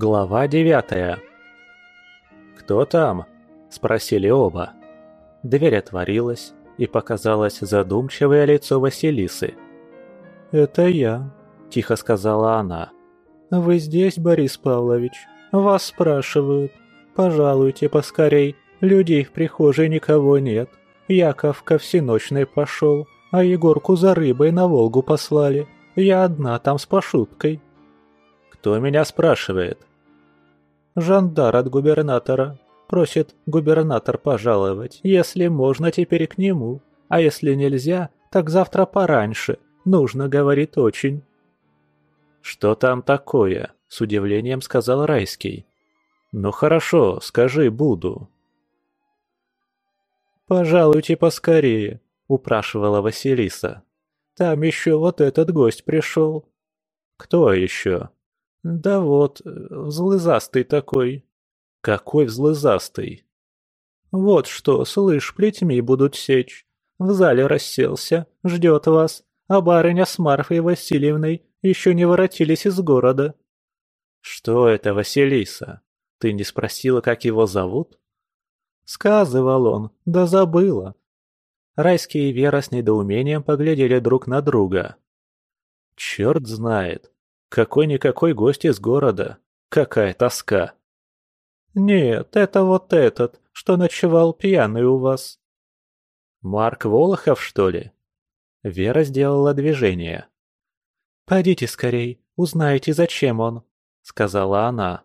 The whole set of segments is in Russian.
Глава девятая «Кто там?» – спросили оба. Дверь отворилась, и показалось задумчивое лицо Василисы. «Это я», – тихо сказала она. «Вы здесь, Борис Павлович? Вас спрашивают. Пожалуйте поскорей, людей в прихожей никого нет. Яков ко всеночной пошел, а Егорку за рыбой на Волгу послали. Я одна там с пошуткой». «Кто меня спрашивает?» «Жандар от губернатора. Просит губернатор пожаловать, если можно теперь к нему, а если нельзя, так завтра пораньше. Нужно, говорит, очень». «Что там такое?» — с удивлением сказал Райский. «Ну хорошо, скажи, буду». «Пожалуйте поскорее», — упрашивала Василиса. «Там еще вот этот гость пришел». «Кто еще?» «Да вот, взлызастый такой». «Какой взлызастый?» «Вот что, слышь, плетьми будут сечь. В зале расселся, ждет вас, а барыня с Марфой Васильевной еще не воротились из города». «Что это, Василиса? Ты не спросила, как его зовут?» Сказывал он, да забыла. Райский и Вера с недоумением поглядели друг на друга. «Черт знает, какой-никакой гость из города. Какая тоска!» «Нет, это вот этот, что ночевал пьяный у вас». «Марк Волохов, что ли?» Вера сделала движение. «Пойдите скорей, узнайте, зачем он», — сказала она.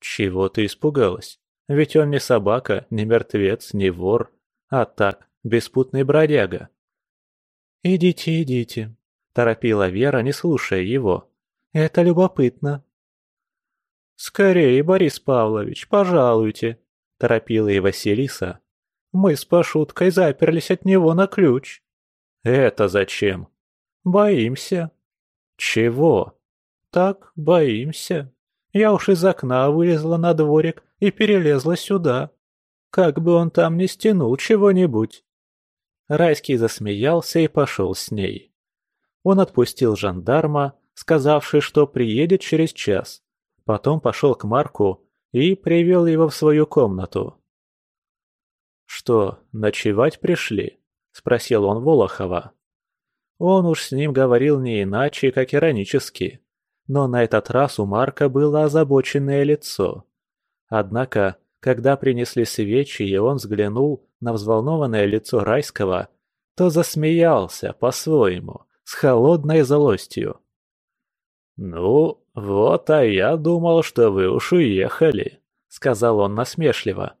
«Чего ты испугалась? Ведь он не собака, не мертвец, не вор, а так, беспутный бродяга». «Идите, идите», — торопила Вера, не слушая его. «Это любопытно». «Скорее, Борис Павлович, пожалуйте», — торопила и Василиса. «Мы с Пашуткой заперлись от него на ключ». «Это зачем?» «Боимся». «Чего?» «Так, боимся. Я уж из окна вылезла на дворик и перелезла сюда. Как бы он там не стянул чего-нибудь». Райский засмеялся и пошел с ней. Он отпустил жандарма, сказавший, что приедет через час. Потом пошел к Марку и привел его в свою комнату. «Что, ночевать пришли?» – спросил он Волохова. Он уж с ним говорил не иначе, как иронически. Но на этот раз у Марка было озабоченное лицо. Однако, когда принесли свечи, и он взглянул на взволнованное лицо Райского, то засмеялся по-своему, с холодной злостью. «Ну, вот, а я думал, что вы уж уехали», — сказал он насмешливо.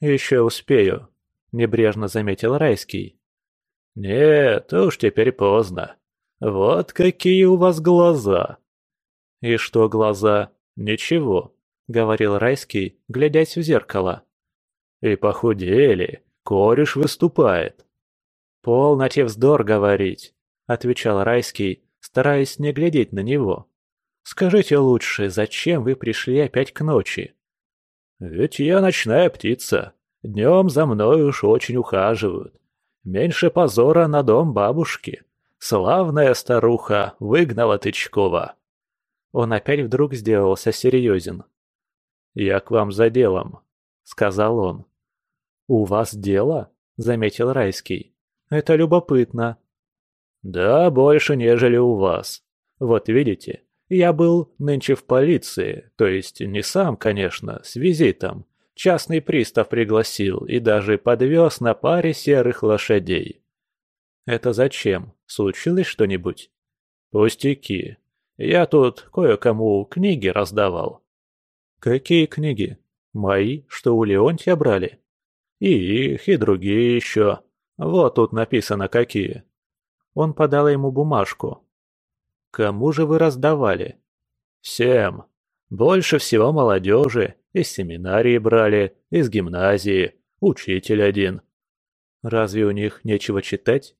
«Еще успею», — небрежно заметил Райский. «Нет, уж теперь поздно. Вот какие у вас глаза!» «И что глаза? Ничего», — говорил Райский, глядясь в зеркало. «И похудели, кореш выступает». «Полноте вздор говорить», — отвечал Райский, стараясь не глядеть на него. «Скажите лучше, зачем вы пришли опять к ночи?» «Ведь я ночная птица. Днем за мной уж очень ухаживают. Меньше позора на дом бабушки. Славная старуха выгнала Тычкова. Он опять вдруг сделался серьезен. «Я к вам за делом», — сказал он. «У вас дело?» — заметил Райский. «Это любопытно». «Да, больше, нежели у вас. Вот видите, я был нынче в полиции, то есть не сам, конечно, с визитом, Частный пристав пригласил и даже подвез на паре серых лошадей. Это зачем? Случилось что-нибудь? Пустяки. Я тут кое-кому книги раздавал. Какие книги? Мои, что у Леонтия брали? И их, и другие еще. Вот тут написано какие. Он подал ему бумажку. Кому же вы раздавали? Всем. Больше всего молодежи из семинарии брали, из гимназии, учитель один. Разве у них нечего читать?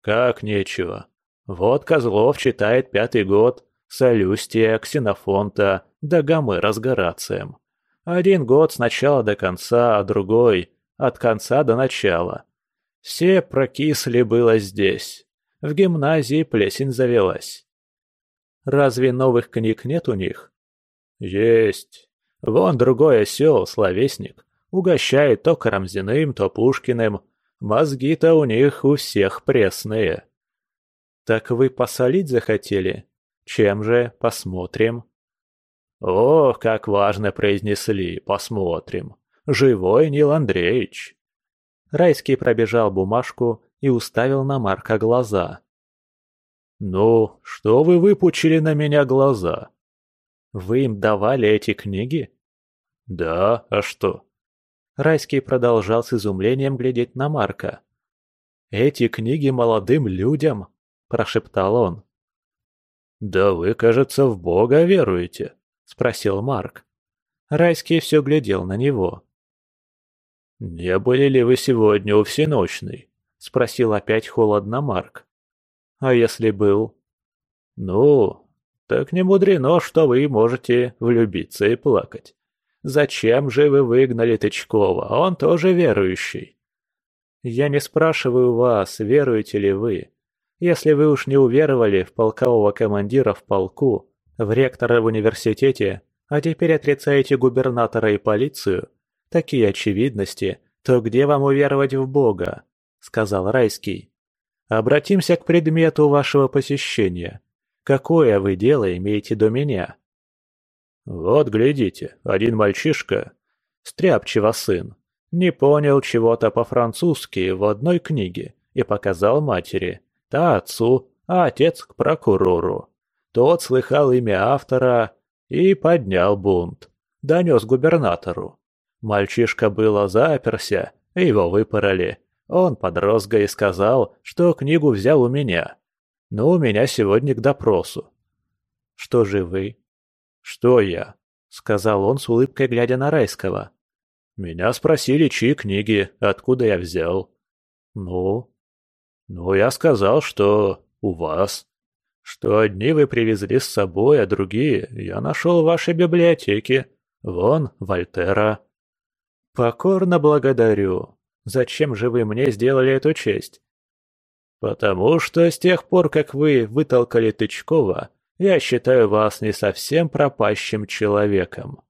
Как нечего? Вот Козлов читает пятый год, Солюстия, Ксенофонта, да Гомера с Горацием. Один год с начала до конца, а другой – от конца до начала. Все прокисли было здесь. В гимназии плесень завелась. Разве новых книг нет у них? «Есть. Вон другой осел, словесник, угощает то Карамзиным, то Пушкиным. Мозги-то у них у всех пресные». «Так вы посолить захотели? Чем же? Посмотрим». «О, как важно произнесли, посмотрим. Живой Нил Андреевич!» Райский пробежал бумажку и уставил на Марка глаза. «Ну, что вы выпучили на меня глаза?» «Вы им давали эти книги?» «Да, а что?» Райский продолжал с изумлением глядеть на Марка. «Эти книги молодым людям?» – прошептал он. «Да вы, кажется, в Бога веруете», – спросил Марк. Райский все глядел на него. «Не были ли вы сегодня у всеночной?» – спросил опять холодно Марк. А если был? Ну, так не мудрено, что вы можете влюбиться и плакать. Зачем же вы выгнали Тычкова? Он тоже верующий. Я не спрашиваю вас, веруете ли вы. Если вы уж не уверовали в полкового командира в полку, в ректора в университете, а теперь отрицаете губернатора и полицию, такие очевидности, то где вам уверовать в Бога? Сказал Райский. Обратимся к предмету вашего посещения. Какое вы дело имеете до меня? Вот, глядите, один мальчишка, стряпчиво сын, не понял чего-то по-французски в одной книге и показал матери, та отцу, а отец к прокурору. Тот слыхал имя автора и поднял бунт, донес губернатору. Мальчишка было заперся, его выпороли, он под розгой сказал, что книгу взял у меня. Но у меня сегодня к допросу. Что же вы? Что я? Сказал он с улыбкой, глядя на Райского. Меня спросили, чьи книги, откуда я взял. Ну? Ну, я сказал, что у вас. Что одни вы привезли с собой, а другие я нашел в вашей библиотеке. Вон, Вольтера. Покорно благодарю. Зачем же вы мне сделали эту честь? Потому что с тех пор, как вы вытолкали Тычкова, я считаю вас не совсем пропащим человеком.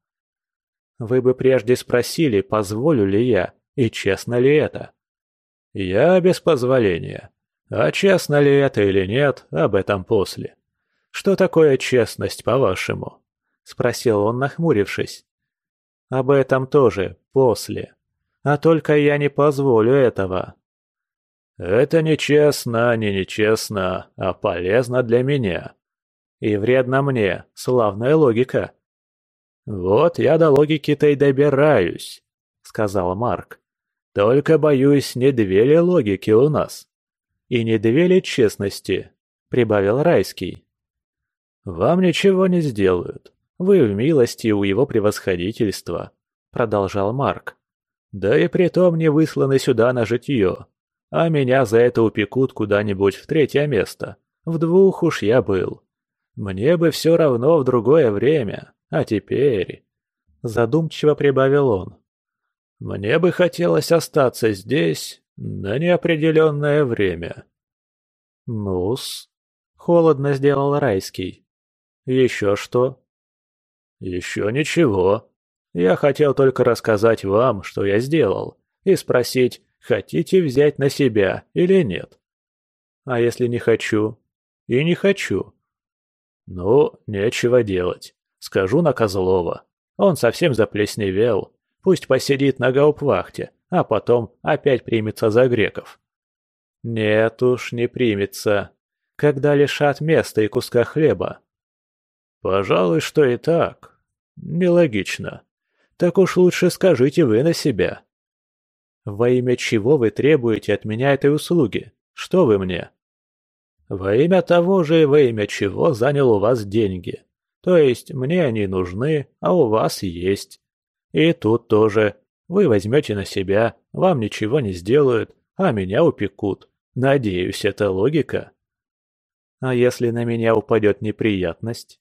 Вы бы прежде спросили, позволю ли я, и честно ли это. Я без позволения. А честно ли это или нет, об этом после. Что такое честность, по-вашему? Спросил он, нахмурившись. Об этом тоже после. А только я не позволю этого. Это нечестно, не нечестно, а полезно для меня. И вредно мне, славная логика. Вот я до логики-то и добираюсь, сказал Марк. Только, боюсь, не две ли логики у нас? И не две ли честности, прибавил Райский. Вам ничего не сделают. Вы в милости у его превосходительства, продолжал Марк. Да и притом не высланы сюда на житье. А меня за это упекут куда-нибудь в третье место. В двух уж я был. Мне бы все равно в другое время. А теперь...» Задумчиво прибавил он. «Мне бы хотелось остаться здесь на неопределенное время». «Ну-с», — холодно сделал Райский. «Еще что?» «Еще ничего», я хотел только рассказать вам, что я сделал, и спросить, хотите взять на себя или нет. А если не хочу? И не хочу. Ну, нечего делать. Скажу на Козлова. Он совсем заплесневел. Пусть посидит на гаупвахте, а потом опять примется за греков. Нет уж, не примется. Когда лишат места и куска хлеба. Пожалуй, что и так. Нелогично. Так уж лучше скажите вы на себя. Во имя чего вы требуете от меня этой услуги? Что вы мне? Во имя того же, во имя чего занял у вас деньги. То есть мне они нужны, а у вас есть. И тут тоже. Вы возьмете на себя, вам ничего не сделают, а меня упекут. Надеюсь, это логика. А если на меня упадет неприятность?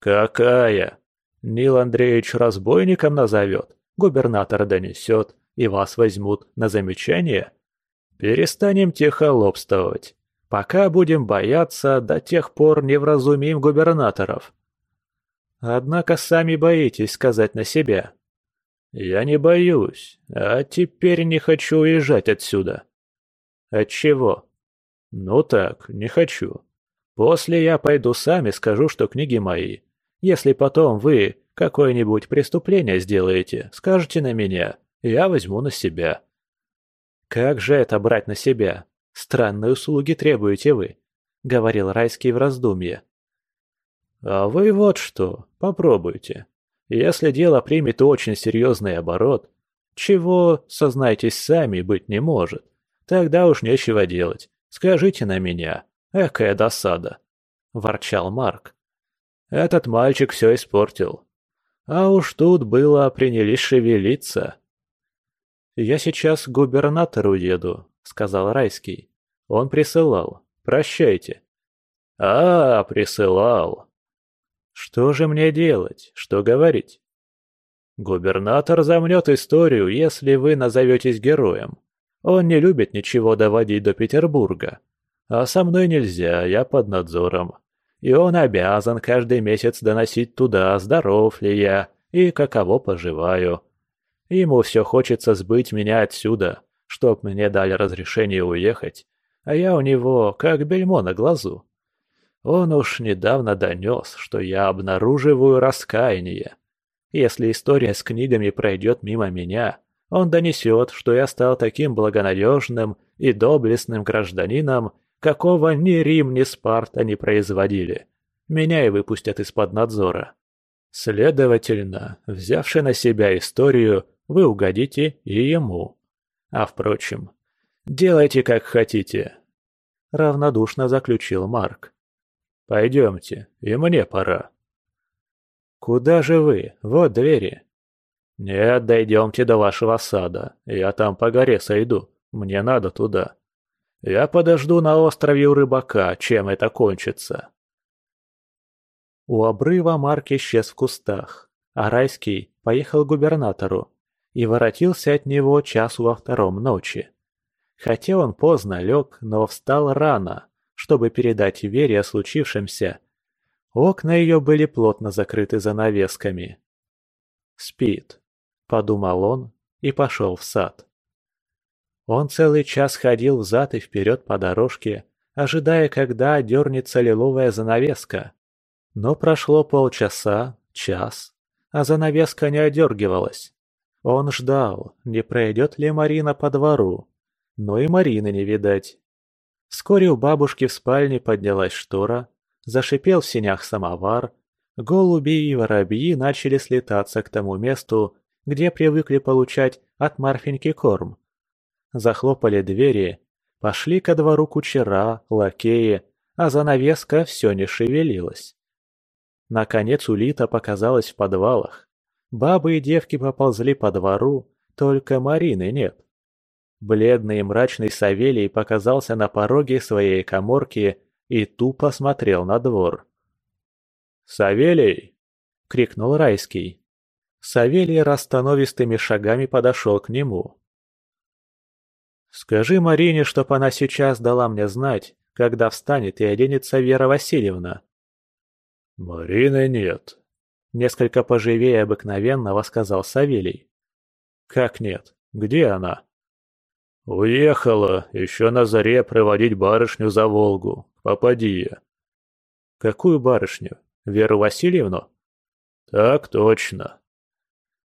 Какая? Нил Андреевич разбойником назовет, губернатор донесет, и вас возьмут на замечание? Перестанем тихолобствовать. Пока будем бояться, до тех пор не вразумим губернаторов. Однако сами боитесь сказать на себя. Я не боюсь, а теперь не хочу уезжать отсюда. Отчего? Ну так, не хочу. После я пойду сам и скажу, что книги мои. Если потом вы какое-нибудь преступление сделаете, скажете на меня, я возьму на себя. Как же это брать на себя? Странные услуги требуете вы, говорил Райский в раздумье. А вы вот что, попробуйте. Если дело примет очень серьезный оборот, чего, сознайтесь сами, быть не может, тогда уж нечего делать. Скажите на меня, экая досада!» – ворчал Марк. «Этот мальчик все испортил. А уж тут было принялись шевелиться». «Я сейчас к губернатору еду», – сказал Райский. «Он присылал. Прощайте». «А, присылал». «Что же мне делать? Что говорить?» «Губернатор замнет историю, если вы назоветесь героем. Он не любит ничего доводить до Петербурга. А со мной нельзя, я под надзором. И он обязан каждый месяц доносить туда, здоров ли я и каково поживаю. Ему все хочется сбыть меня отсюда, чтоб мне дали разрешение уехать, а я у него как бельмо на глазу. Он уж недавно донес, что я обнаруживаю раскаяние. Если история с книгами пройдет мимо меня, он донесет, что я стал таким благонадежным и доблестным гражданином, какого ни Рим, ни Спарта не производили. Меня и выпустят из-под надзора. Следовательно, взявши на себя историю, вы угодите и ему. А впрочем, делайте как хотите. Равнодушно заключил Марк. Пойдемте, и мне пора. Куда же вы? Вот двери. «Нет, дойдемте до вашего сада. Я там по горе сойду. Мне надо туда. Я подожду на острове у рыбака, чем это кончится». У обрыва Марк исчез в кустах, а Райский поехал к губернатору и воротился от него часу во втором ночи. Хотя он поздно лег, но встал рано, чтобы передать Вере о случившемся. Окна ее были плотно закрыты занавесками. Спит подумал он и пошел в сад. Он целый час ходил взад и вперед по дорожке, ожидая, когда дернется лиловая занавеска. Но прошло полчаса, час, а занавеска не одергивалась. Он ждал, не пройдет ли Марина по двору, но и Марины не видать. Вскоре у бабушки в спальне поднялась штора, зашипел в синях самовар, голуби и воробьи начали слетаться к тому месту, где привыкли получать от Марфеньки корм. Захлопали двери, пошли ко двору кучера, лакеи, а занавеска все не шевелилась. Наконец Улита показалась в подвалах. Бабы и девки поползли по двору, только Марины нет. Бледный и мрачный Савелий показался на пороге своей коморки и тупо смотрел на двор. «Савелий!» — крикнул Райский. Савелий расстановистыми шагами подошел к нему. «Скажи Марине, чтоб она сейчас дала мне знать, когда встанет и оденется Вера Васильевна». «Марины нет», — несколько поживее обыкновенного сказал Савелий. «Как нет? Где она?» «Уехала, еще на заре проводить барышню за Волгу, попадия». «Какую барышню? Веру Васильевну?» «Так точно»,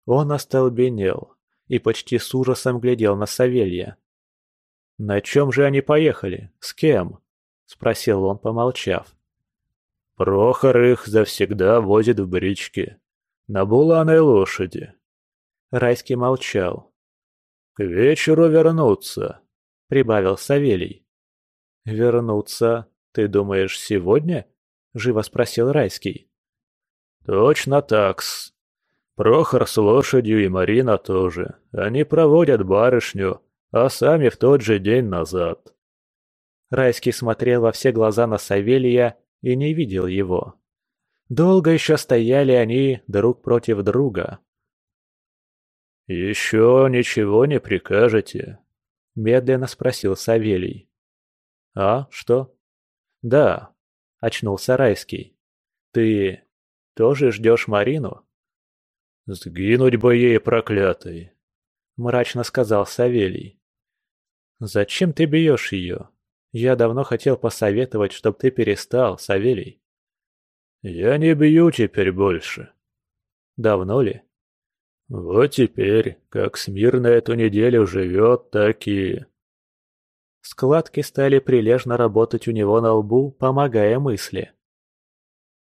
он остолбенел и почти с ужасом глядел на Савелья. «На чем же они поехали? С кем?» – спросил он, помолчав. «Прохор их завсегда возит в бричке. На буланой лошади». Райский молчал. «К вечеру вернуться», — прибавил Савелий. «Вернуться, ты думаешь, сегодня?» — живо спросил Райский. «Точно так-с», Прохор с лошадью и Марина тоже. Они проводят барышню, а сами в тот же день назад. Райский смотрел во все глаза на Савелия и не видел его. Долго еще стояли они друг против друга. «Еще ничего не прикажете?» — медленно спросил Савелий. «А, что?» «Да», — очнулся Райский. «Ты... тоже ждешь Марину?» «Сгинуть бы ей, проклятой!» — мрачно сказал Савелий. «Зачем ты бьешь ее? Я давно хотел посоветовать, чтоб ты перестал, Савелий». «Я не бью теперь больше». «Давно ли?» «Вот теперь, как смирно эту неделю живет, так и...» Складки стали прилежно работать у него на лбу, помогая мысли.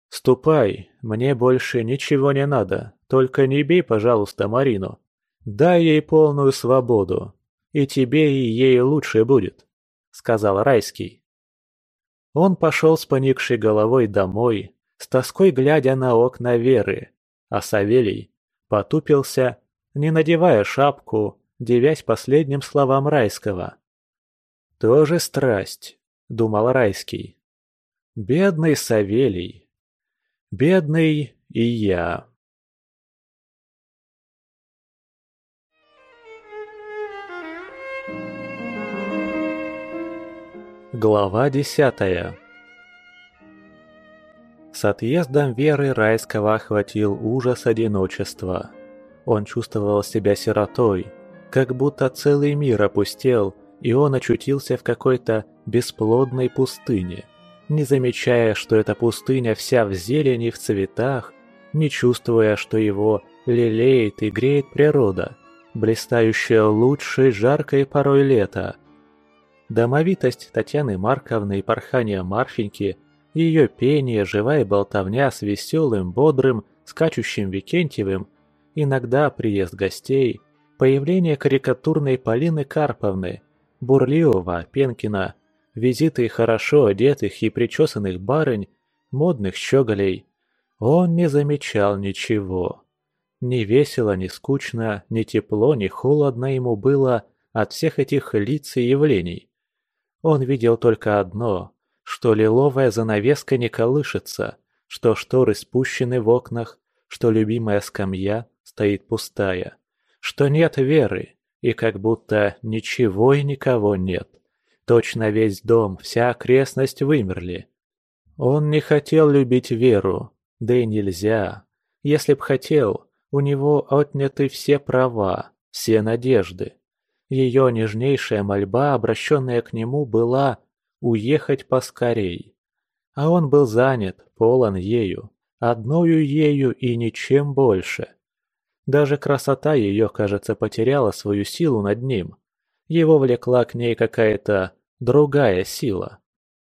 «Ступай, мне больше ничего не надо, только не бей, пожалуйста, Марину. Дай ей полную свободу, и тебе и ей лучше будет», — сказал Райский. Он пошел с поникшей головой домой, с тоской глядя на окна Веры, а Савелий потупился, не надевая шапку, девясь последним словам Райского. «Тоже страсть», — думал Райский. «Бедный Савелий. Бедный и я». Глава десятая С отъездом Веры Райского охватил ужас одиночества. Он чувствовал себя сиротой, как будто целый мир опустел — и он очутился в какой-то бесплодной пустыне, не замечая, что эта пустыня вся в зелени, в цветах, не чувствуя, что его лелеет и греет природа, блистающая лучшей жаркой порой лета. Домовитость Татьяны Марковны и порхание Марфеньки, ее пение, живая болтовня с веселым, бодрым, скачущим Викентьевым, иногда приезд гостей, появление карикатурной Полины Карповны – Бурливого, Пенкина, визиты хорошо одетых и причесанных барынь, модных щеголей. Он не замечал ничего. Ни весело, ни скучно, ни тепло, ни холодно ему было от всех этих лиц и явлений. Он видел только одно, что лиловая занавеска не колышется, что шторы спущены в окнах, что любимая скамья стоит пустая, что нет веры, и как будто ничего и никого нет. Точно весь дом, вся окрестность вымерли. Он не хотел любить Веру, да и нельзя. Если б хотел, у него отняты все права, все надежды. Ее нежнейшая мольба, обращенная к нему, была уехать поскорей. А он был занят, полон ею, одною ею и ничем больше. Даже красота ее, кажется, потеряла свою силу над ним. Его влекла к ней какая-то другая сила.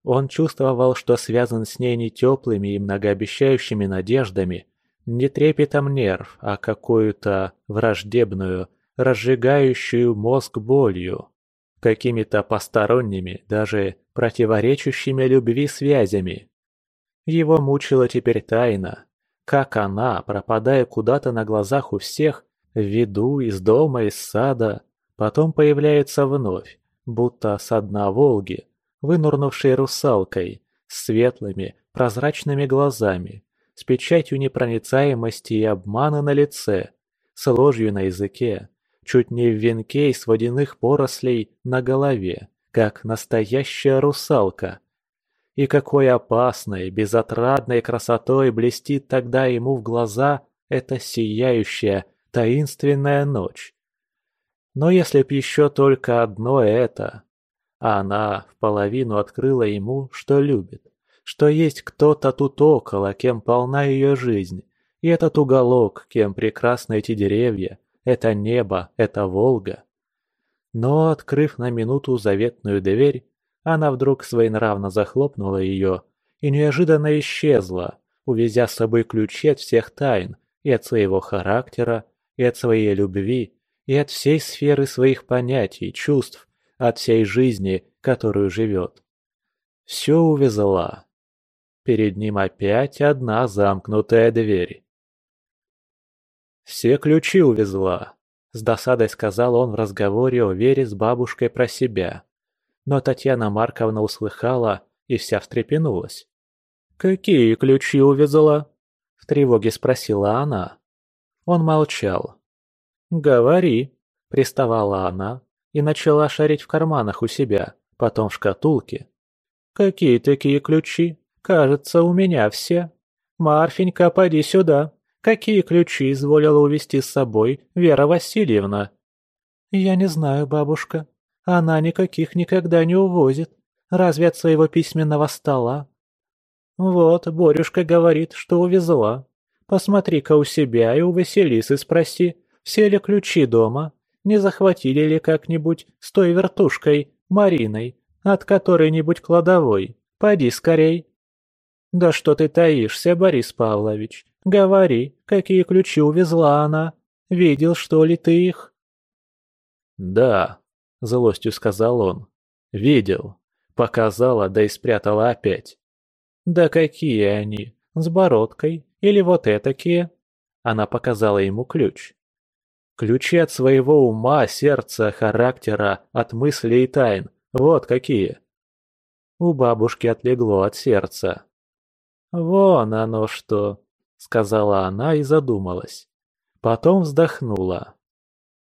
Он чувствовал, что связан с ней не теплыми и многообещающими надеждами, не трепетом нерв, а какую-то враждебную, разжигающую мозг болью, какими-то посторонними, даже противоречащими любви связями. Его мучила теперь тайна, как она, пропадая куда-то на глазах у всех, в виду, из дома, из сада, потом появляется вновь, будто с дна Волги, вынурнувшей русалкой, с светлыми, прозрачными глазами, с печатью непроницаемости и обмана на лице, с ложью на языке, чуть не в венке из водяных порослей на голове, как настоящая русалка, и какой опасной, безотрадной красотой блестит тогда ему в глаза эта сияющая, таинственная ночь. Но если б еще только одно это, а она в половину открыла ему, что любит, что есть кто-то тут около, кем полна ее жизнь, и этот уголок, кем прекрасны эти деревья, это небо, это Волга. Но, открыв на минуту заветную дверь, она вдруг своенравно захлопнула ее и неожиданно исчезла, увезя с собой ключи от всех тайн, и от своего характера, и от своей любви, и от всей сферы своих понятий, чувств, от всей жизни, которую живет. Все увезла. Перед ним опять одна замкнутая дверь. «Все ключи увезла», — с досадой сказал он в разговоре о Вере с бабушкой про себя но Татьяна Марковна услыхала и вся встрепенулась. «Какие ключи увезла?» – в тревоге спросила она. Он молчал. «Говори», – приставала она и начала шарить в карманах у себя, потом в шкатулке. «Какие такие ключи? Кажется, у меня все. Марфенька, поди сюда. Какие ключи изволила увезти с собой Вера Васильевна?» «Я не знаю, бабушка. Она никаких никогда не увозит. Разве от своего письменного стола?» «Вот, Борюшка говорит, что увезла. Посмотри-ка у себя и у Василисы спроси, все ли ключи дома, не захватили ли как-нибудь с той вертушкой, Мариной, от которой-нибудь кладовой. Поди скорей». «Да что ты таишься, Борис Павлович? Говори, какие ключи увезла она? Видел, что ли, ты их?» «Да», — злостью сказал он. «Видел. Показала, да и спрятала опять». «Да какие они? С бородкой? Или вот этакие?» Она показала ему ключ. «Ключи от своего ума, сердца, характера, от мыслей и тайн. Вот какие». У бабушки отлегло от сердца. «Вон оно что!» — сказала она и задумалась. Потом вздохнула.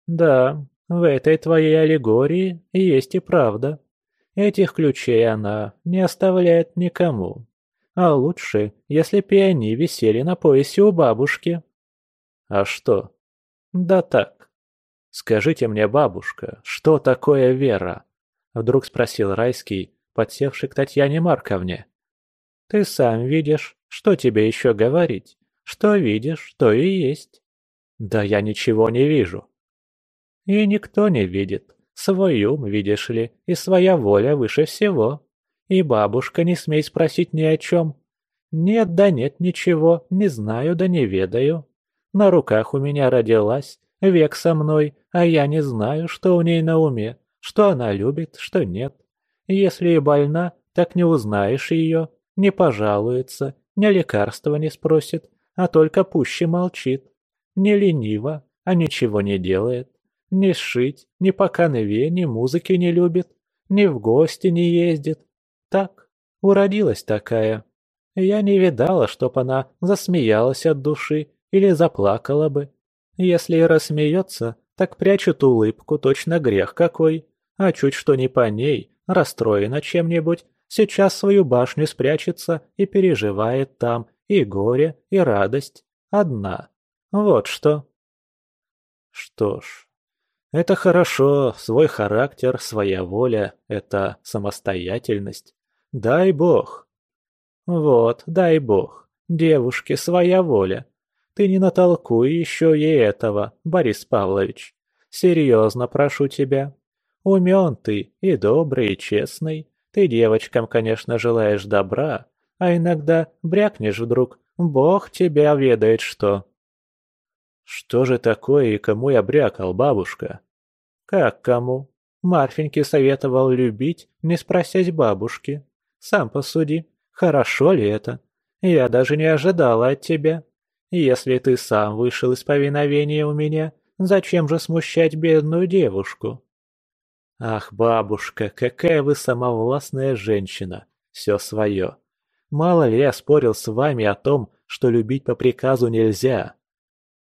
«Да, в этой твоей аллегории есть и правда. Этих ключей она не оставляет никому. А лучше, если б и они висели на поясе у бабушки». «А что?» «Да так». «Скажите мне, бабушка, что такое вера?» Вдруг спросил Райский, подсевший к Татьяне Марковне. «Ты сам видишь, что тебе еще говорить? Что видишь, то и есть». «Да я ничего не вижу». «И никто не видит. Свой ум, видишь ли, и своя воля выше всего. И бабушка не смей спросить ни о чем. Нет да нет ничего, не знаю да не ведаю. На руках у меня родилась, век со мной, а я не знаю, что у ней на уме, что она любит, что нет. Если и больна, так не узнаешь ее, не пожалуется, ни лекарства не спросит, а только пуще молчит. Не ленива, а ничего не делает. Ни сшить, ни по канве, ни музыки не любит, ни в гости не ездит. Так, уродилась такая. Я не видала, чтоб она засмеялась от души или заплакала бы. Если и рассмеется, так прячет улыбку, точно грех какой. А чуть что не по ней, расстроена чем-нибудь, сейчас свою башню спрячется и переживает там и горе, и радость. Одна. Вот что. Что ж, это хорошо, свой характер, своя воля — это самостоятельность. Дай бог. Вот, дай бог. Девушке своя воля. Ты не натолкуй еще ей этого, Борис Павлович. Серьезно прошу тебя. Умен ты, и добрый, и честный. Ты девочкам, конечно, желаешь добра, а иногда брякнешь вдруг, Бог тебя ведает что. Что же такое и кому я брякал, бабушка? Как кому? Марфеньке советовал любить, не спросясь бабушки. Сам посуди, хорошо ли это? Я даже не ожидала от тебя. Если ты сам вышел из повиновения у меня, зачем же смущать бедную девушку? Ах, бабушка, какая вы самовластная женщина. Все свое. Мало ли я спорил с вами о том, что любить по приказу нельзя.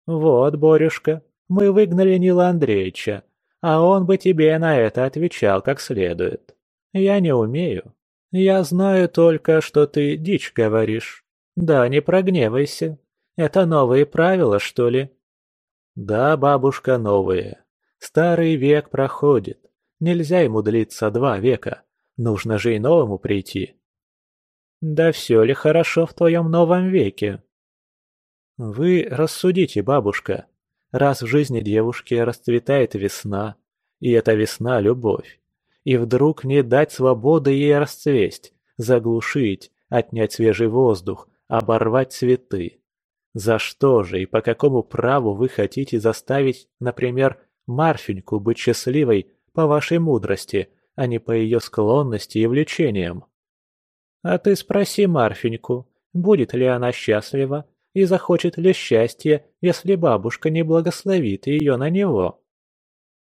Вот, Борюшка, мы выгнали Нила Андреевича, а он бы тебе на это отвечал как следует. Я не умею. Я знаю только, что ты дичь говоришь. Да, не прогневайся. Это новые правила, что ли? Да, бабушка, новые. Старый век проходит. Нельзя ему длиться два века. Нужно же и новому прийти. Да все ли хорошо в твоем новом веке? Вы рассудите, бабушка. Раз в жизни девушки расцветает весна, и эта весна — любовь, и вдруг не дать свободы ей расцвесть, заглушить, отнять свежий воздух, оборвать цветы. За что же и по какому праву вы хотите заставить, например, Марфеньку быть счастливой по вашей мудрости, а не по ее склонности и влечениям. А ты спроси Марфеньку, будет ли она счастлива и захочет ли счастье, если бабушка не благословит ее на него.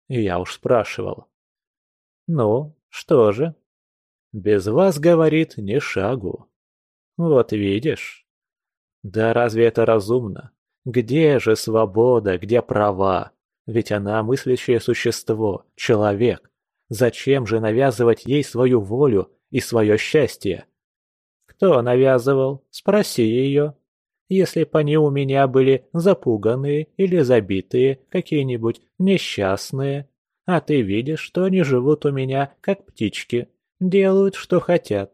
Я уж спрашивал. Ну, что же? Без вас, говорит, ни шагу. Вот видишь. Да разве это разумно? Где же свобода, где права? Ведь она мыслящее существо, человек. Зачем же навязывать ей свою волю и свое счастье? Кто навязывал? Спроси ее. если б они у меня были запуганные или забитые, какие-нибудь несчастные. А ты видишь, что они живут у меня, как птички, делают, что хотят».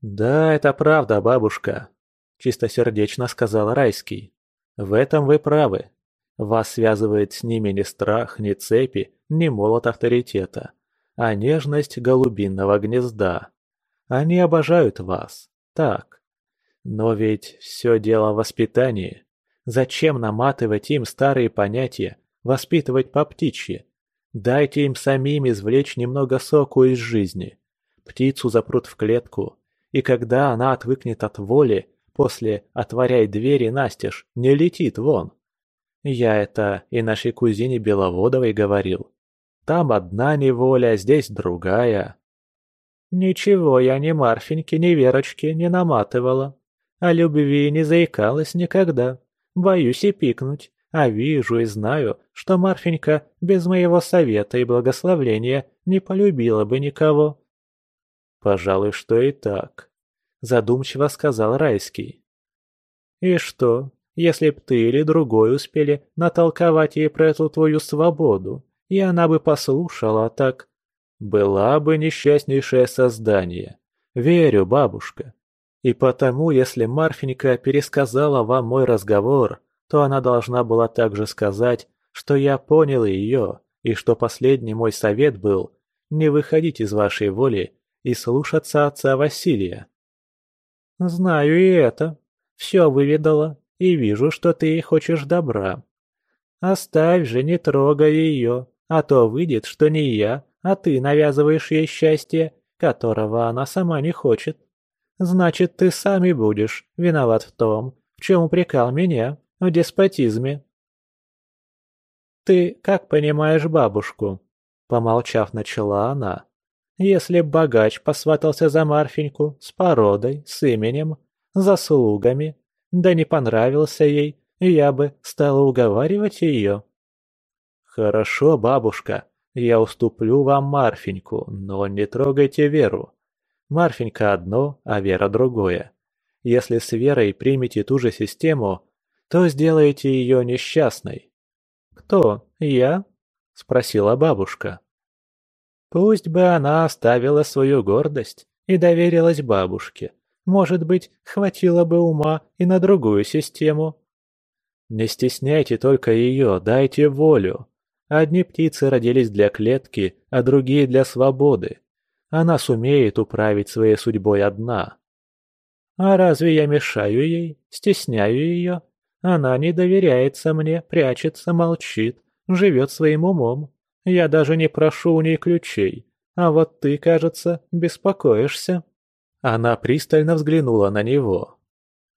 «Да, это правда, бабушка», — чистосердечно сказал Райский. «В этом вы правы. Вас связывает с ними не страх, ни цепи, ни молот авторитета, а нежность голубиного гнезда. Они обожают вас. Так. Но ведь все дело в воспитании. Зачем наматывать им старые понятия, воспитывать по птичьи? Дайте им самим извлечь немного соку из жизни. Птицу запрут в клетку, и когда она отвыкнет от воли, после «отворяй двери настежь» не летит вон. Я это и нашей кузине Беловодовой говорил. Там одна неволя, здесь другая. Ничего я ни Марфеньки, ни Верочки не наматывала. О любви не заикалась никогда. Боюсь и пикнуть, а вижу и знаю, что Марфенька без моего совета и благословления не полюбила бы никого. Пожалуй, что и так, задумчиво сказал Райский. И что, если б ты или другой успели натолковать ей про эту твою свободу, и она бы послушала, так... Была бы несчастнейшее создание. Верю, бабушка. И потому, если Марфенька пересказала вам мой разговор, то она должна была также сказать, что я понял ее, и что последний мой совет был не выходить из вашей воли и слушаться отца Василия. Знаю и это. Все выведала, и вижу, что ты хочешь добра. Оставь же, не трогай ее, а то выйдет, что не я, а ты навязываешь ей счастье, которого она сама не хочет. Значит, ты сам и будешь виноват в том, в чем упрекал меня, в деспотизме. Ты как понимаешь бабушку? Помолчав, начала она. Если богач посватался за Марфеньку с породой, с именем, заслугами, да не понравился ей, я бы стала уговаривать ее. Хорошо, бабушка, я уступлю вам Марфеньку, но не трогайте Веру. Марфенька одно, а Вера другое. Если с Верой примете ту же систему, то сделаете ее несчастной. Кто, я? Спросила бабушка. Пусть бы она оставила свою гордость и доверилась бабушке. Может быть, хватило бы ума и на другую систему. Не стесняйте только ее, дайте волю. Одни птицы родились для клетки, а другие для свободы. Она сумеет управить своей судьбой одна. А разве я мешаю ей, стесняю ее? Она не доверяется мне, прячется, молчит, живет своим умом. Я даже не прошу у ней ключей. А вот ты, кажется, беспокоишься». Она пристально взглянула на него.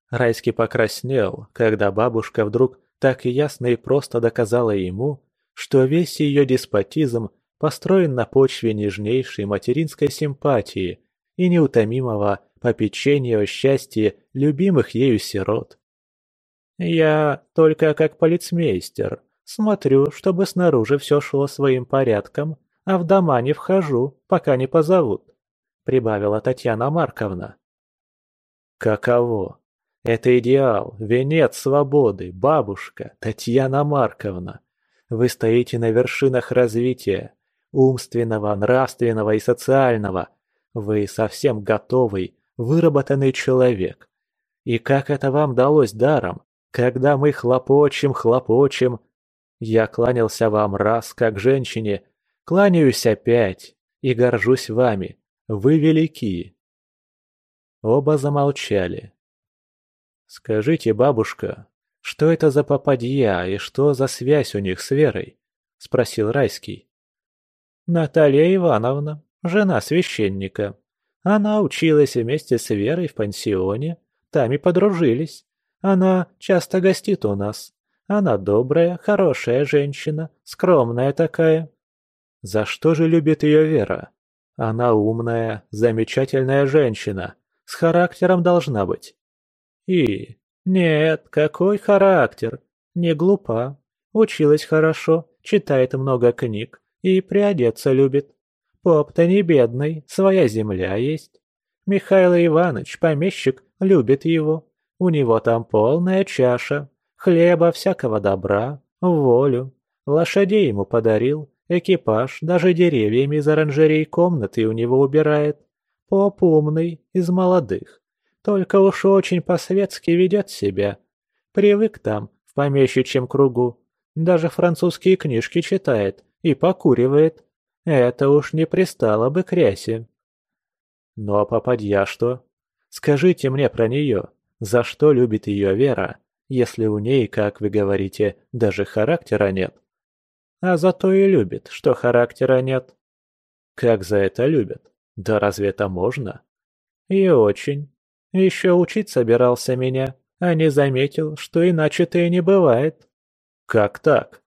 Райский покраснел, когда бабушка вдруг так ясно и просто доказала ему, что весь ее деспотизм построен на почве нежнейшей материнской симпатии и неутомимого попечения о счастье любимых ею сирот. «Я только как полицмейстер Смотрю, чтобы снаружи все шло своим порядком, а в дома не вхожу, пока не позовут», — прибавила Татьяна Марковна. «Каково? Это идеал, венец свободы, бабушка, Татьяна Марковна. Вы стоите на вершинах развития, умственного, нравственного и социального. Вы совсем готовый, выработанный человек. И как это вам далось даром, когда мы хлопочем, хлопочем, я кланялся вам раз, как женщине, кланяюсь опять и горжусь вами. Вы велики. Оба замолчали. «Скажите, бабушка, что это за попадья и что за связь у них с Верой?» – спросил Райский. «Наталья Ивановна, жена священника. Она училась вместе с Верой в пансионе, там и подружились. Она часто гостит у нас. Она добрая, хорошая женщина, скромная такая. За что же любит ее Вера? Она умная, замечательная женщина, с характером должна быть. И... Нет, какой характер? Не глупа. Училась хорошо, читает много книг и приодеться любит. Поп-то не бедный, своя земля есть. Михаил Иванович, помещик, любит его. У него там полная чаша, хлеба, всякого добра, волю. Лошадей ему подарил, экипаж, даже деревьями из оранжерей комнаты у него убирает. Поп умный, из молодых. Только уж очень по-светски ведет себя. Привык там, в помещичьем кругу. Даже французские книжки читает и покуривает. Это уж не пристало бы к рясе. Ну а попадья что? Скажите мне про нее. За что любит ее Вера, если у ней, как вы говорите, даже характера нет? А зато и любит, что характера нет. Как за это любят? Да разве это можно? И очень. Еще учить собирался меня, а не заметил, что иначе-то и не бывает. Как так?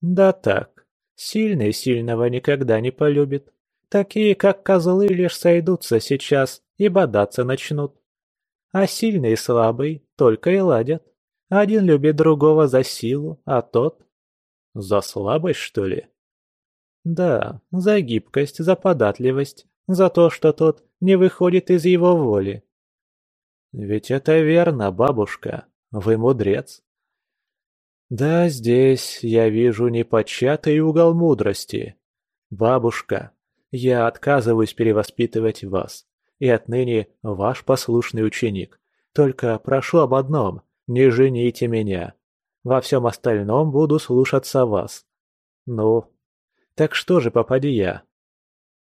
Да так. Сильный сильного никогда не полюбит. Такие, как козлы, лишь сойдутся сейчас и бодаться начнут. А сильный и слабый только и ладят. Один любит другого за силу, а тот за слабость, что ли? Да, за гибкость, за податливость, за то, что тот не выходит из его воли. Ведь это верно, бабушка, вы мудрец. Да, здесь я вижу непочатый угол мудрости. Бабушка, я отказываюсь перевоспитывать вас, и отныне ваш послушный ученик. Только прошу об одном, не жените меня. Во всем остальном буду слушаться вас. Ну, так что же попадья?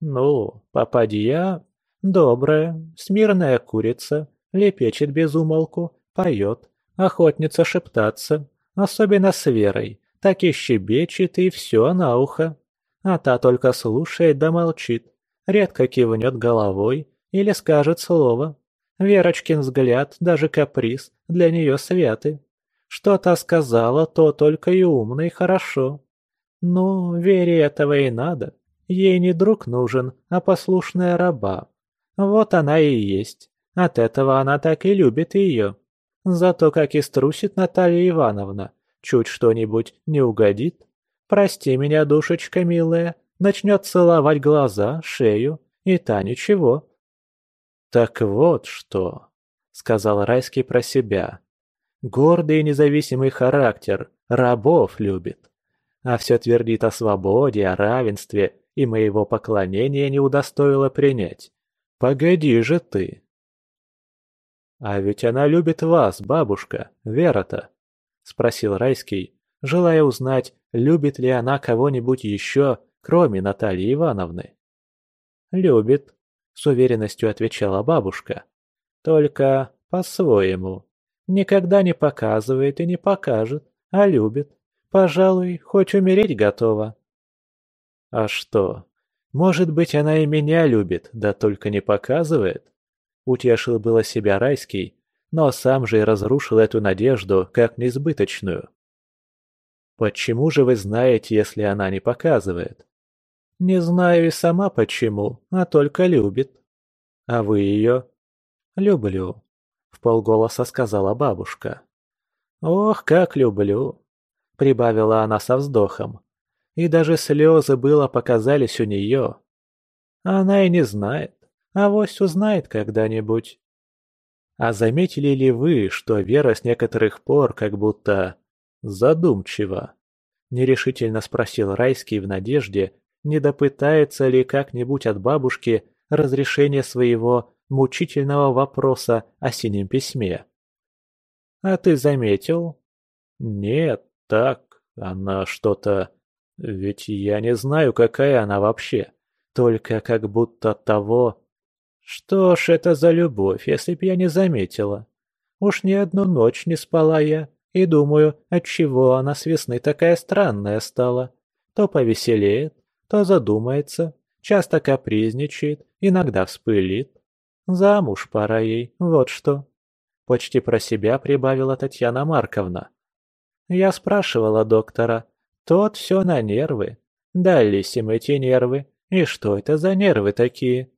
Ну, попадья добрая, смирная курица, лепечет без умолку, поет, охотница шептаться, особенно с Верой, так и щебечет и все на ухо. А та только слушает да молчит, редко кивнет головой или скажет слово. Верочкин взгляд, даже каприз, для нее святы. Что та сказала, то только и умно, и хорошо. Ну, Вере этого и надо. Ей не друг нужен, а послушная раба. Вот она и есть. От этого она так и любит ее. Зато как и струсит Наталья Ивановна. Чуть что-нибудь не угодит. Прости меня, душечка милая. Начнет целовать глаза, шею, и та ничего. «Так вот что», — сказал Райский про себя. Гордый и независимый характер, рабов любит. А все твердит о свободе, о равенстве, и моего поклонения не удостоило принять. Погоди же ты. А ведь она любит вас, бабушка, Вера-то, спросил Райский, желая узнать, любит ли она кого-нибудь еще, кроме Натальи Ивановны. Любит, с уверенностью отвечала бабушка. Только по-своему. Никогда не показывает и не покажет, а любит. Пожалуй, хоть умереть готова. А что? Может быть, она и меня любит, да только не показывает? Утешил было себя Райский, но сам же и разрушил эту надежду как несбыточную. Почему же вы знаете, если она не показывает? Не знаю и сама почему, а только любит. А вы ее? Люблю. — вполголоса сказала бабушка. «Ох, как люблю!» — прибавила она со вздохом. И даже слезы было показались у нее. Она и не знает, а вось узнает когда-нибудь. А заметили ли вы, что Вера с некоторых пор как будто задумчива? Нерешительно спросил Райский в надежде, не допытается ли как-нибудь от бабушки разрешения своего мучительного вопроса о синем письме. «А ты заметил?» «Нет, так, она что-то... Ведь я не знаю, какая она вообще. Только как будто того...» «Что ж это за любовь, если б я не заметила? Уж ни одну ночь не спала я, и думаю, отчего она с весны такая странная стала. То повеселеет, то задумается, часто капризничает, иногда вспылит. Замуж пора ей, вот что. Почти про себя прибавила Татьяна Марковна. Я спрашивала доктора. Тот все на нервы. Дались им эти нервы. И что это за нервы такие?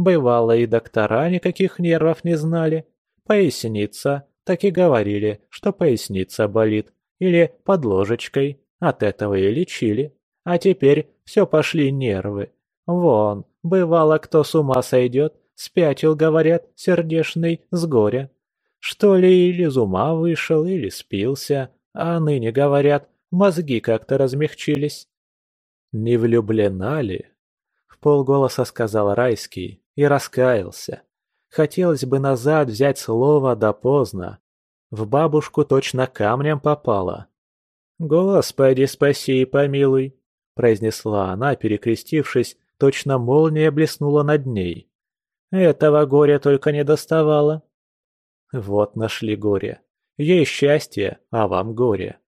Бывало, и доктора никаких нервов не знали. Поясница, так и говорили, что поясница болит. Или под ложечкой. От этого и лечили. А теперь все пошли нервы. Вон, бывало, кто с ума сойдет, Спятил, говорят, сердешный, с горя. Что ли, или из ума вышел, или спился, а ныне, говорят, мозги как-то размягчились. Не влюблена ли? В полголоса сказал Райский и раскаялся. Хотелось бы назад взять слово, да поздно. В бабушку точно камнем попало. «Господи, спаси и помилуй!» – произнесла она, перекрестившись, точно молния блеснула над ней. «Этого горя только не доставало». Вот нашли горе. Ей счастье, а вам горе.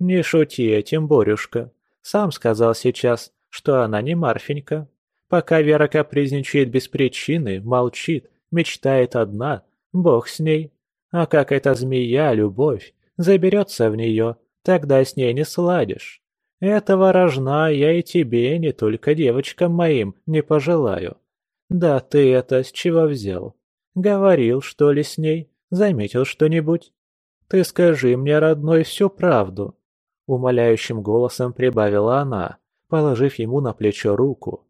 Не шути этим, Борюшка. Сам сказал сейчас, что она не Марфенька. Пока Вера капризничает без причины, молчит, мечтает одна, бог с ней. А как эта змея, любовь, заберется в нее, тогда с ней не сладишь. Этого рожна я и тебе, не только девочкам моим, не пожелаю. Да ты это с чего взял? Говорил, что ли, с ней? Заметил что-нибудь? Ты скажи мне, родной, всю правду. Умоляющим голосом прибавила она, положив ему на плечо руку.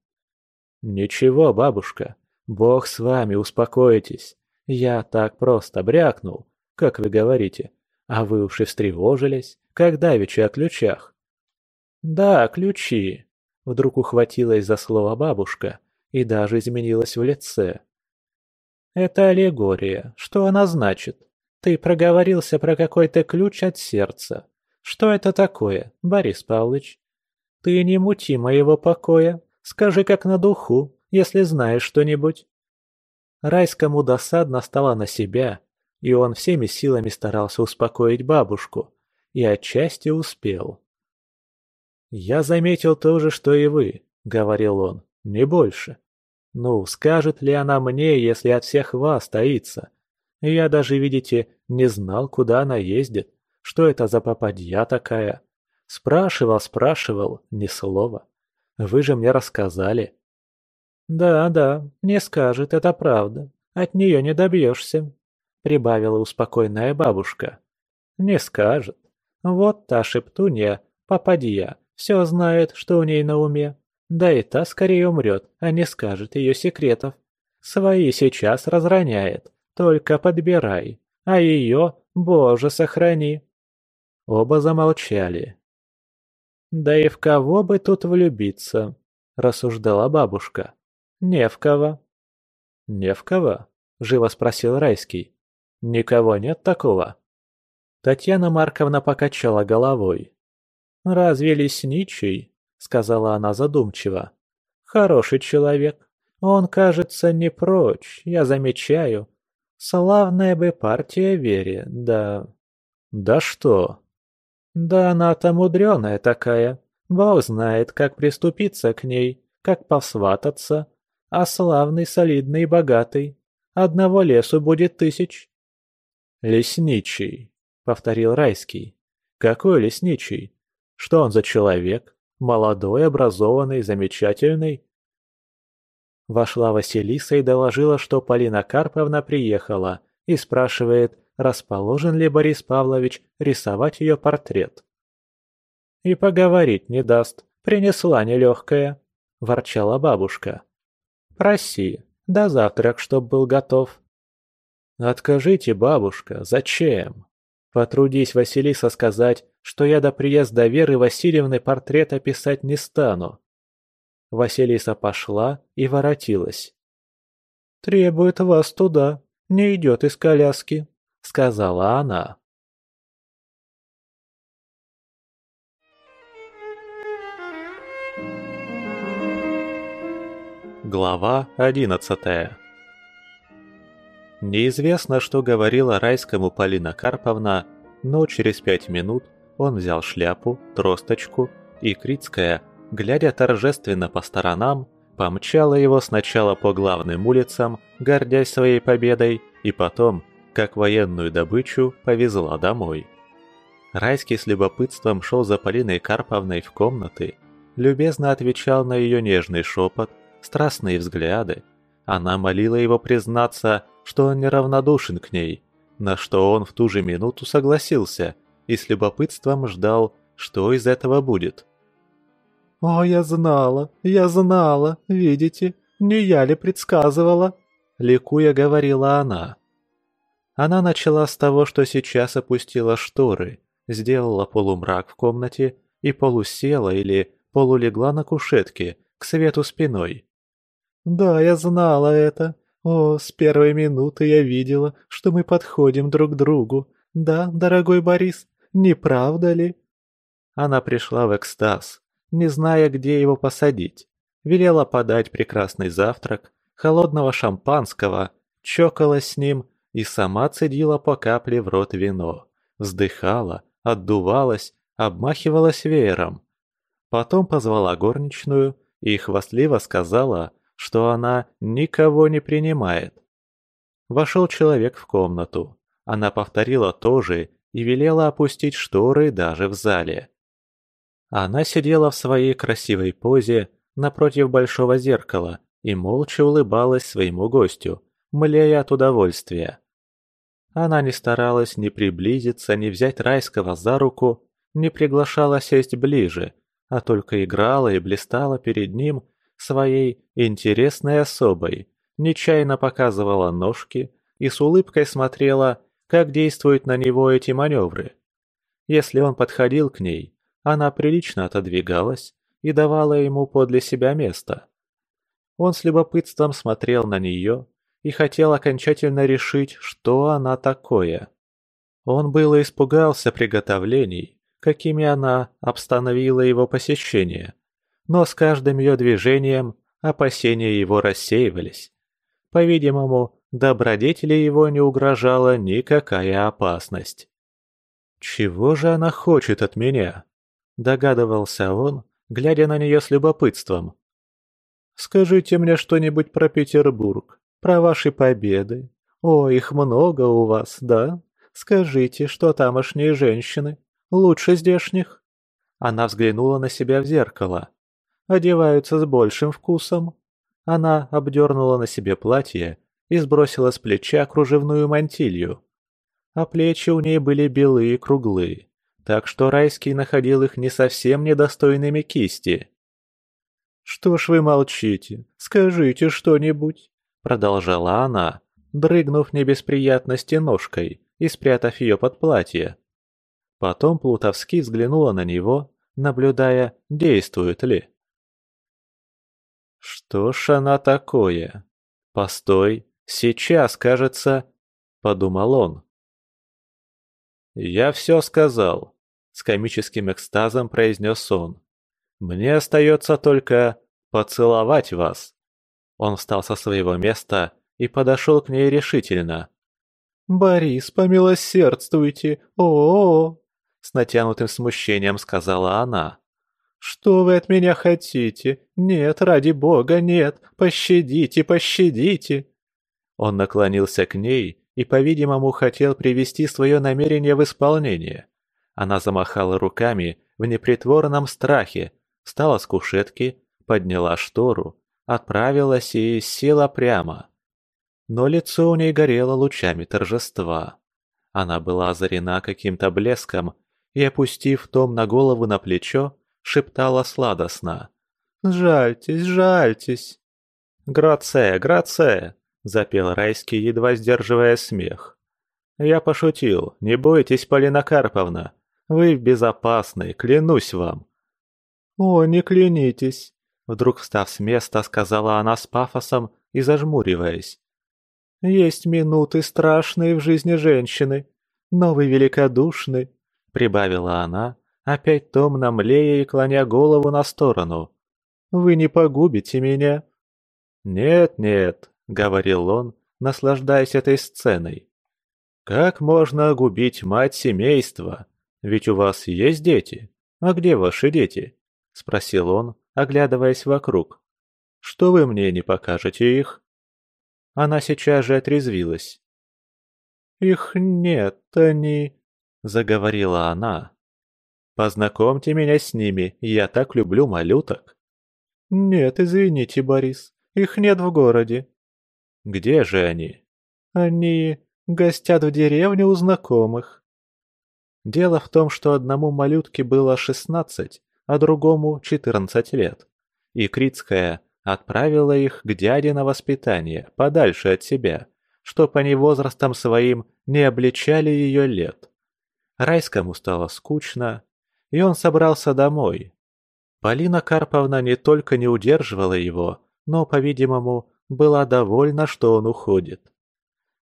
«Ничего, бабушка, Бог с вами, успокойтесь. Я так просто брякнул, как вы говорите, а вы уж и встревожились, как давеча о ключах». «Да, ключи», — вдруг ухватилась за слово бабушка и даже изменилась в лице. «Это аллегория. Что она значит? Ты проговорился про какой-то ключ от сердца. Что это такое, Борис Павлович? Ты не мути моего покоя. Скажи как на духу, если знаешь что-нибудь». Райскому досадно стало на себя, и он всеми силами старался успокоить бабушку, и отчасти успел. «Я заметил то же, что и вы», — говорил он, — «не больше. Ну, скажет ли она мне, если от всех вас таится? Я даже, видите, не знал, куда она ездит, что это за попадья такая. Спрашивал, спрашивал, ни слова. Вы же мне рассказали. «Да, да, не скажет, это правда. От нее не добьешься», — прибавила успокойная бабушка. «Не скажет. Вот та шептунья, попадья, все знает, что у ней на уме. Да и та скорее умрет, а не скажет ее секретов. Свои сейчас разроняет, только подбирай, а ее, боже, сохрани». Оба замолчали. «Да и в кого бы тут влюбиться?» – рассуждала бабушка. «Не в кого». «Не в кого?» – живо спросил Райский. «Никого нет такого?» Татьяна Марковна покачала головой. «Разве лесничий?» – сказала она задумчиво. «Хороший человек. Он, кажется, не прочь, я замечаю. Славная бы партия Вере, да...» «Да что?» «Да она-то мудреная такая. Бог знает, как приступиться к ней, как посвататься, а славный, солидный и богатый. Одного лесу будет тысяч». «Лесничий», — повторил Райский. «Какой лесничий? Что он за человек? Молодой, образованный, замечательный?» Вошла Василиса и доложила, что Полина Карповна приехала и спрашивает, расположен ли Борис Павлович рисовать ее портрет. «И поговорить не даст, принесла нелегкая», – ворчала бабушка. Проси, до завтрак, чтоб был готов. Откажите, бабушка, зачем? Потрудись, Василиса, сказать, что я до приезда Веры Васильевны портрета писать не стану. Василиса пошла и воротилась. «Требует вас туда, не идет из коляски», — сказала она. Глава одиннадцатая Неизвестно, что говорила райскому Полина Карповна, но через пять минут он взял шляпу, тросточку, и Крицкая, глядя торжественно по сторонам, помчала его сначала по главным улицам, гордясь своей победой, и потом, как военную добычу, повезла домой. Райский с любопытством шел за Полиной Карповной в комнаты, любезно отвечал на ее нежный шепот, страстные взгляды. Она молила его признаться, что он неравнодушен к ней, на что он в ту же минуту согласился и с любопытством ждал, что из этого будет. «О, я знала, я знала, видите, не я ли предсказывала?» — ликуя говорила она. Она начала с того, что сейчас опустила шторы, сделала полумрак в комнате и полусела или полулегла на кушетке, к свету спиной. «Да, я знала это. О, с первой минуты я видела, что мы подходим друг к другу. Да, дорогой Борис, не правда ли?» Она пришла в экстаз, не зная, где его посадить. Велела подать прекрасный завтрак, холодного шампанского, чокалась с ним и сама цедила по капле в рот вино, вздыхала, отдувалась, обмахивалась веером. Потом позвала горничную и хвастливо сказала, что она никого не принимает. Вошел человек в комнату. Она повторила то же и велела опустить шторы даже в зале. Она сидела в своей красивой позе напротив большого зеркала и молча улыбалась своему гостю, млея от удовольствия. Она не старалась ни приблизиться, ни взять райского за руку, не приглашала сесть ближе, а только играла и блистала перед ним своей интересной особой, нечаянно показывала ножки и с улыбкой смотрела, как действуют на него эти маневры. Если он подходил к ней, она прилично отодвигалась и давала ему подле себя место. Он с любопытством смотрел на нее и хотел окончательно решить, что она такое. Он было испугался приготовлений, какими она обстановила его посещение, но с каждым ее движением опасения его рассеивались. По-видимому, добродетели его не угрожала никакая опасность. «Чего же она хочет от меня?» – догадывался он, глядя на нее с любопытством. «Скажите мне что-нибудь про Петербург, про ваши победы. О, их много у вас, да? Скажите, что тамошние женщины лучше здешних?» Она взглянула на себя в зеркало. «Одеваются с большим вкусом». Она обдернула на себе платье и сбросила с плеча кружевную мантилью. А плечи у ней были белые и круглые, так что Райский находил их не совсем недостойными кисти. «Что ж вы молчите? Скажите что-нибудь!» Продолжала она, дрыгнув не без ножкой и спрятав ее под платье. Потом Плутовский взглянула на него, наблюдая, действует ли. «Что ж она такое? Постой, сейчас, кажется...» — подумал он. «Я все сказал», — с комическим экстазом произнес он. «Мне остается только поцеловать вас». Он встал со своего места и подошел к ней решительно. «Борис, помилосердствуйте! О-о-о!» С натянутым смущением сказала она. «Что вы от меня хотите? Нет, ради бога, нет! Пощадите, пощадите!» Он наклонился к ней и, по-видимому, хотел привести свое намерение в исполнение. Она замахала руками в непритворном страхе, встала с кушетки, подняла штору, отправилась и села прямо. Но лицо у ней горело лучами торжества. Она была озарена каким-то блеском и, опустив том на голову на плечо, шептала сладостно. «Жальтесь, жальтесь!» «Грация, грация!» — запел Райский, едва сдерживая смех. «Я пошутил, не бойтесь, Полина Карповна, вы безопасны, клянусь вам». «О, не клянитесь!» — вдруг встав с места, сказала она с пафосом и зажмуриваясь. «Есть минуты страшные в жизни женщины, но вы великодушны», — прибавила она, опять томно млея и клоня голову на сторону. «Вы не погубите меня?» «Нет, нет», — говорил он, наслаждаясь этой сценой. «Как можно огубить мать семейства? Ведь у вас есть дети. А где ваши дети?» — спросил он, оглядываясь вокруг. «Что вы мне не покажете их?» Она сейчас же отрезвилась. «Их нет, они...» — заговорила она, Познакомьте меня с ними, я так люблю малюток». «Нет, извините, Борис, их нет в городе». «Где же они?» «Они гостят в деревне у знакомых». Дело в том, что одному малютке было шестнадцать, а другому четырнадцать лет. И Крицкая отправила их к дяде на воспитание, подальше от себя, чтоб они возрастом своим не обличали ее лет. Райскому стало скучно, и он собрался домой. Полина Карповна не только не удерживала его, но, по-видимому, была довольна, что он уходит.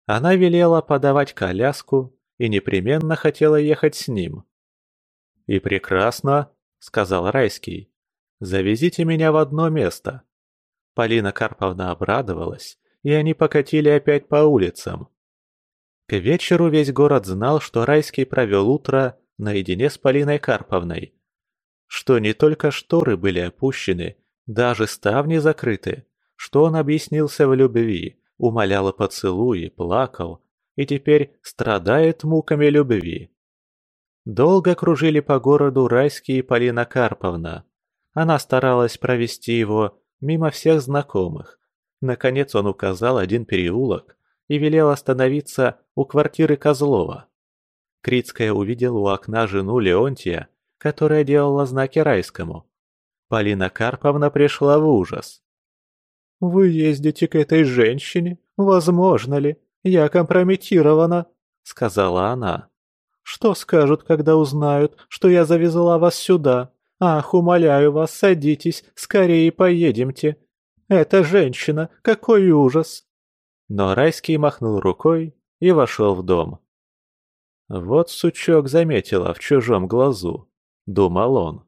Она велела подавать коляску и непременно хотела ехать с ним. «И прекрасно», — сказал Райский. «Завезите меня в одно место». Полина Карповна обрадовалась, и они покатили опять по улицам. К вечеру весь город знал, что Райский провел утро наедине с Полиной Карповной. Что не только шторы были опущены, даже ставни закрыты, что он объяснился в любви, умолял о поцелуе, плакал и теперь страдает муками любви. Долго кружили по городу Райский и Полина Карповна. Она старалась провести его мимо всех знакомых. Наконец он указал один переулок и велел остановиться у квартиры Козлова. Крицкая увидела у окна жену Леонтия, которая делала знаки Райскому. Полина Карповна пришла в ужас. «Вы ездите к этой женщине? Возможно ли? Я компрометирована», — сказала она. «Что скажут, когда узнают, что я завезла вас сюда? Ах, умоляю вас, садитесь, скорее поедемте. Эта женщина, какой ужас!» Но Райский махнул рукой и вошел в дом. «Вот сучок заметила в чужом глазу», — думал он.